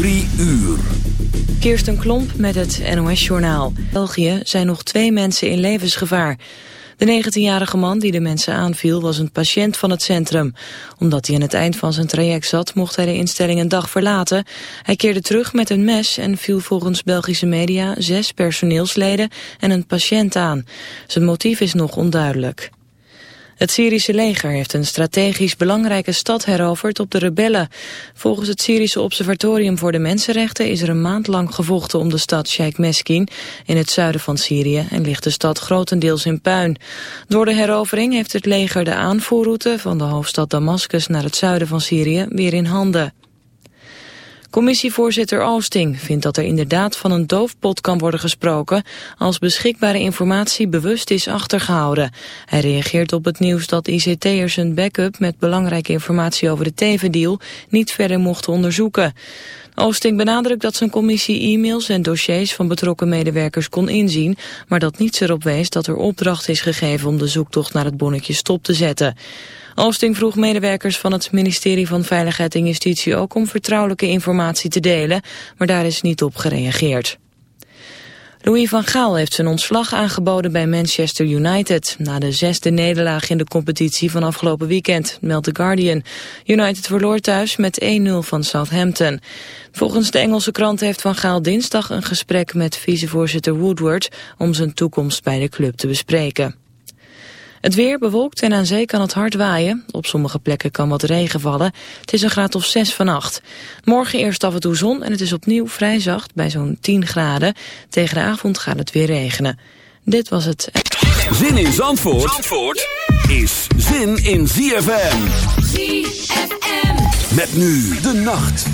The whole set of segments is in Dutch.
Drie uur. Kirsten Klomp met het NOS-journaal. België zijn nog twee mensen in levensgevaar. De 19-jarige man die de mensen aanviel was een patiënt van het centrum. Omdat hij aan het eind van zijn traject zat, mocht hij de instelling een dag verlaten. Hij keerde terug met een mes en viel volgens Belgische media zes personeelsleden en een patiënt aan. Zijn motief is nog onduidelijk. Het Syrische leger heeft een strategisch belangrijke stad heroverd op de rebellen. Volgens het Syrische Observatorium voor de Mensenrechten is er een maand lang gevochten om de stad Sheikh Meskin in het zuiden van Syrië en ligt de stad grotendeels in puin. Door de herovering heeft het leger de aanvoerroute van de hoofdstad Damascus naar het zuiden van Syrië weer in handen. Commissievoorzitter Oosting vindt dat er inderdaad van een doofpot kan worden gesproken als beschikbare informatie bewust is achtergehouden. Hij reageert op het nieuws dat ICT'ers een backup met belangrijke informatie over de tevendeal niet verder mochten onderzoeken. Oosting benadrukt dat zijn commissie e-mails en dossiers van betrokken medewerkers kon inzien, maar dat niets erop wees dat er opdracht is gegeven om de zoektocht naar het bonnetje stop te zetten. Oosting vroeg medewerkers van het ministerie van Veiligheid en Justitie ook om vertrouwelijke informatie te delen, maar daar is niet op gereageerd. Louis van Gaal heeft zijn ontslag aangeboden bij Manchester United... na de zesde nederlaag in de competitie van afgelopen weekend, meldt The Guardian. United verloor thuis met 1-0 van Southampton. Volgens de Engelse krant heeft Van Gaal dinsdag een gesprek met vicevoorzitter Woodward... om zijn toekomst bij de club te bespreken. Het weer bewolkt en aan zee kan het hard waaien. Op sommige plekken kan wat regen vallen. Het is een graad of 6 vannacht. Morgen eerst af en toe zon en het is opnieuw vrij zacht bij zo'n 10 graden. Tegen de avond gaat het weer regenen. Dit was het... Zin in Zandvoort, Zandvoort is zin in ZFM. ZFM. Met nu de nacht.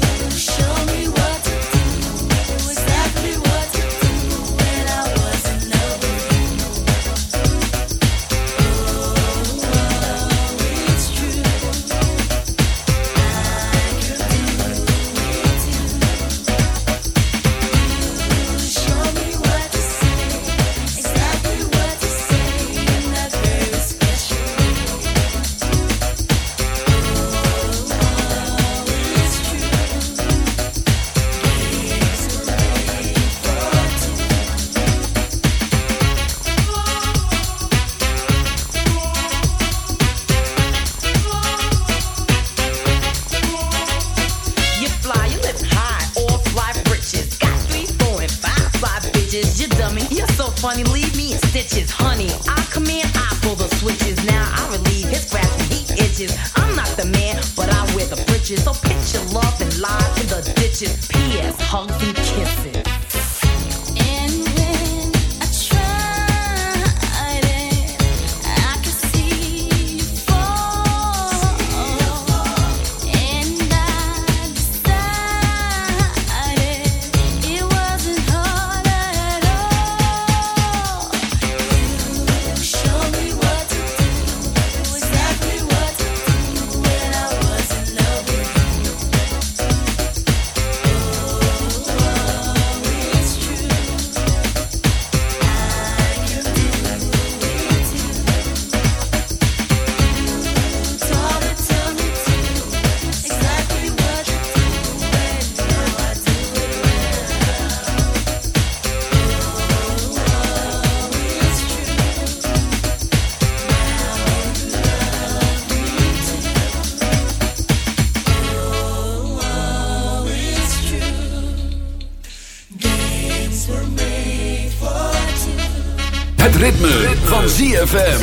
ZFM.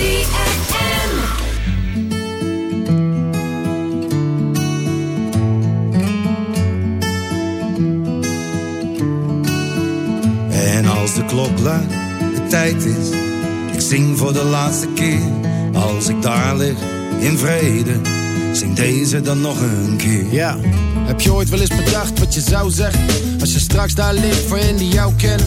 En als de klok luidt, de tijd is. Ik zing voor de laatste keer. Als ik daar lig, in vrede. Zing deze dan nog een keer. Ja, heb je ooit wel eens bedacht wat je zou zeggen? Als je straks daar ligt voor hen die jou kennen.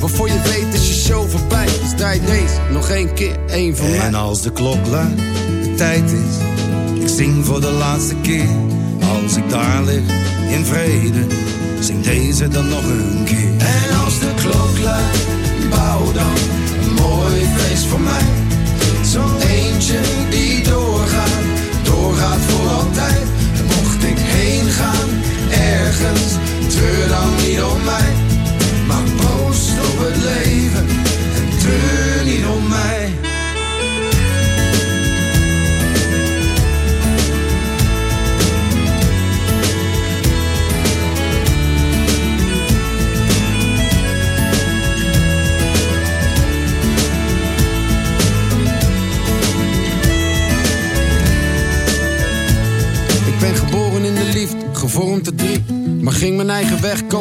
Waarvoor je weet is je show voorbij. Dus draai deze nog één keer, één voor mij. En als de klok luidt, de tijd is. Ik zing voor de laatste keer. Als ik daar lig, in vrede. Zing deze dan nog een keer. En als de klok luidt, bouw dan een mooi feest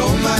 don't my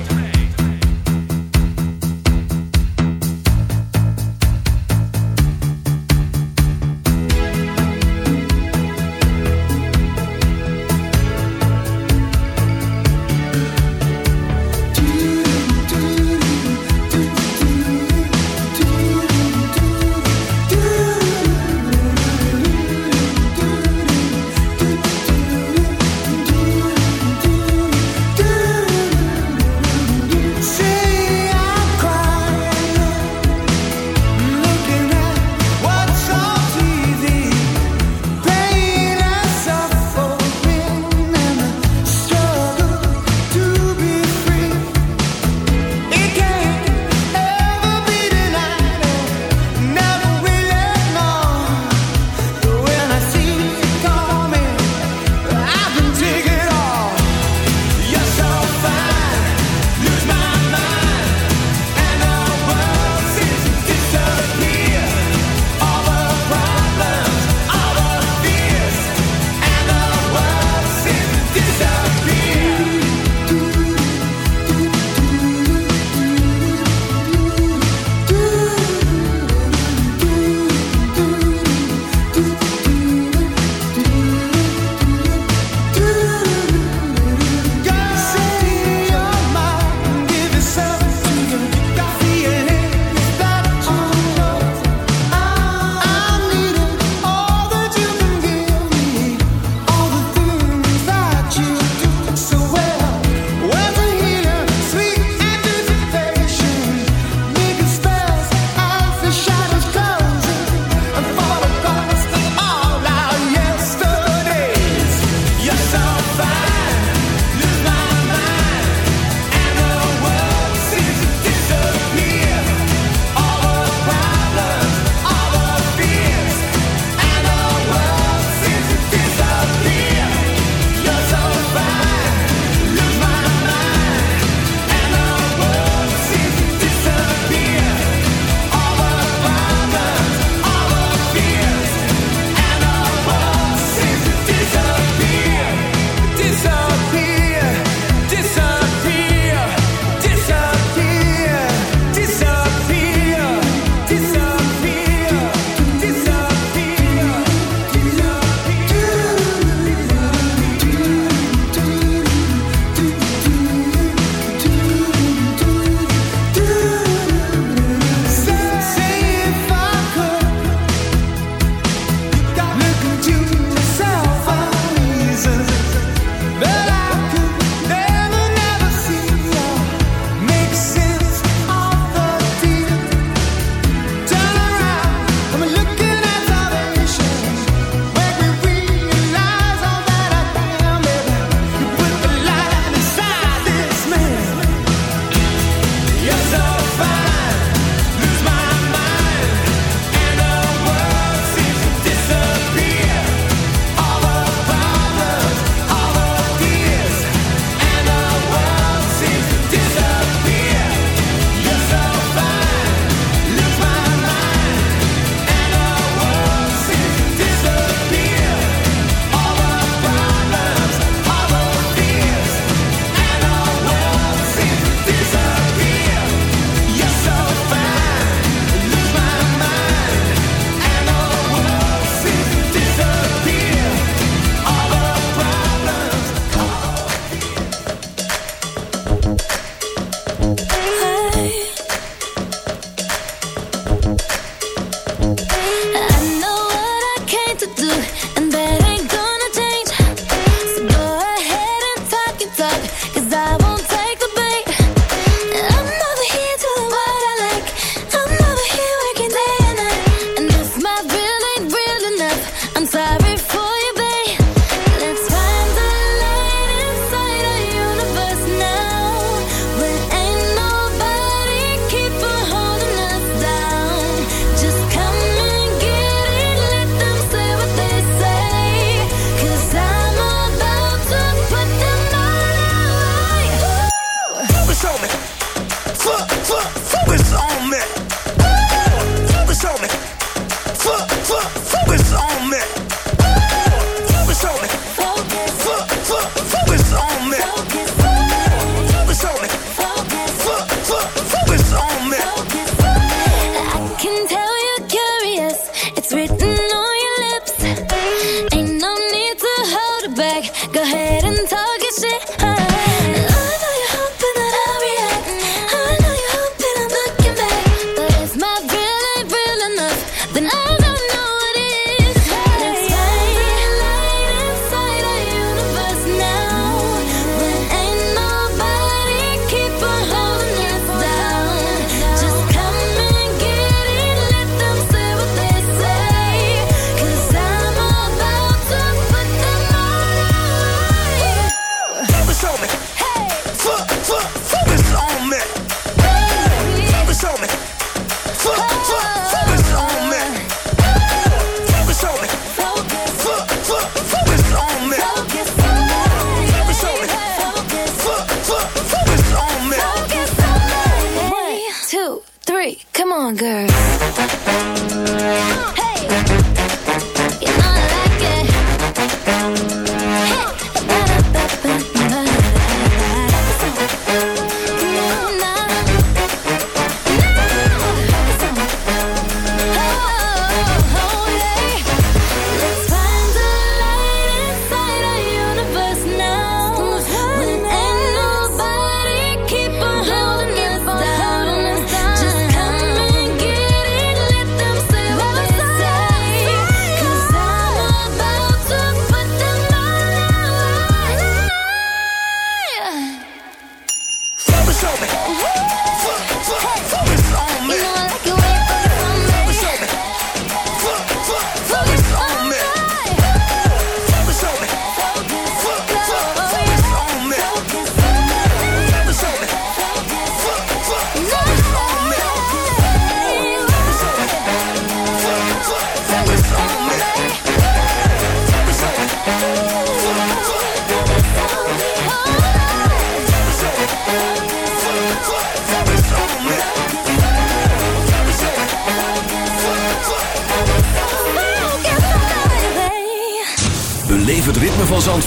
Fire!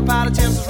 about a attempts